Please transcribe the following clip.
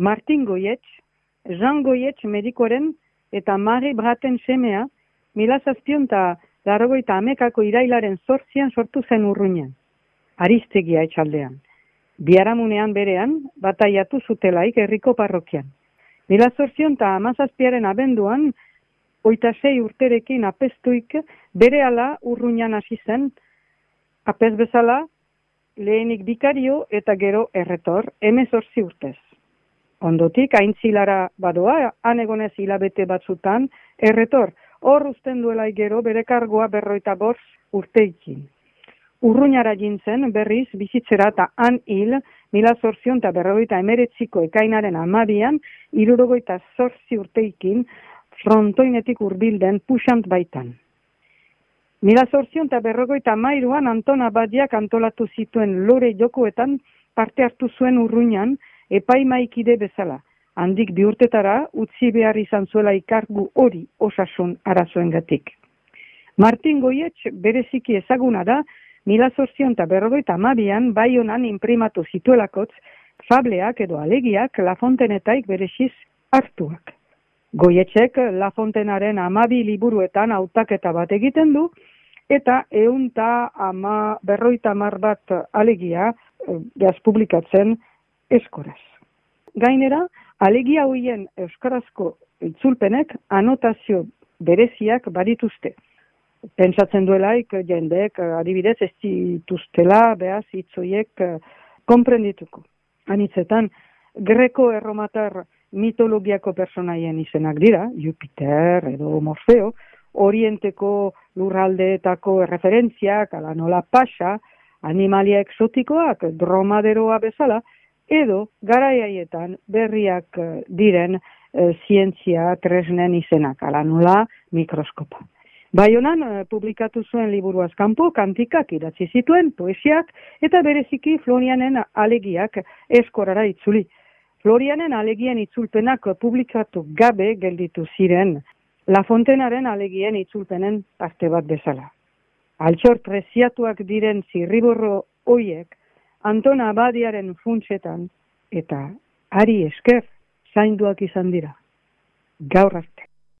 Martin Goietz, Jean Goietz medikoren eta Marie Braten semea, mila zazpion eta larogoita amekako irailaren zortzian sortu zen urruinean. Aristegia etxaldean. Biaramunean berean, bataiatu zutelaik herriko parrokian. Mila zortzion eta amazazpiaren abenduan, oita sei urterekin apestuik bere ala urruinan hasi zen, apez bezala, lehenik bikario eta gero erretor, emezorzi urtez. Ondotik, aintzilara badoa, anegonez hilabete batzutan, erretor, hor usten duela gero bere kargoa berroita borz urteikin. Urruñara jintzen berriz bizitzera eta han hil, mila zorzion eta berroita emeretziko ekainaren amabian, irurogoita zorzi urteikin, frontoinetik urbilden pusant baitan. Mila zorzion eta berrogoita mairuan Antona Badiak antolatu zituen lore jokoetan parte hartu zuen urruñan epaimaikide bezala. Handik biurtetara utzi behar izan zuela ikargu hori osasun arazoen gatik. Martin Goietx bereziki ezaguna da, mila zorzion eta berrogoita amabian bai honan imprimatu zituelakotz, fableak edo alegiak lafontenetaik bereziz hartuak. Goietxek lafontenaren amabi liburuetan hautaketa bat egiten du, eta eunta ama berroita mar bat alegia gaz eh, publikatzen eskoraz. Gainera, alegia hoien euskarazko itzulpenek anotazio bereziak badituzte. Pentsatzen duelaik jendek adibidez ez dituztela behaz itzoiek eh, konprendituko. Anitzetan, greko erromatar mitologiako personaien izenak dira, Jupiter edo Morfeo, orienteko lurraldeetako referentziak, ala nola pasa, animalia exotikoak, dromaderoa bezala, edo garaiaietan berriak eh, diren e, zientzia tresnen izenak, ala nola mikroskopa. Baionan e, publikatu zuen liburu azkampo, kantikak idatzi zituen, poesiak, eta bereziki Florianen alegiak eskorara itzuli. Florianen alegien itzulpenak publikatu gabe gelditu ziren, La Fontenaren alegien itzulpenen parte bat bezala. Altxor preziatuak diren zirriborro hoiek Antona Abadiaren funtsetan eta ari esker zainduak izan dira. Gaur arte.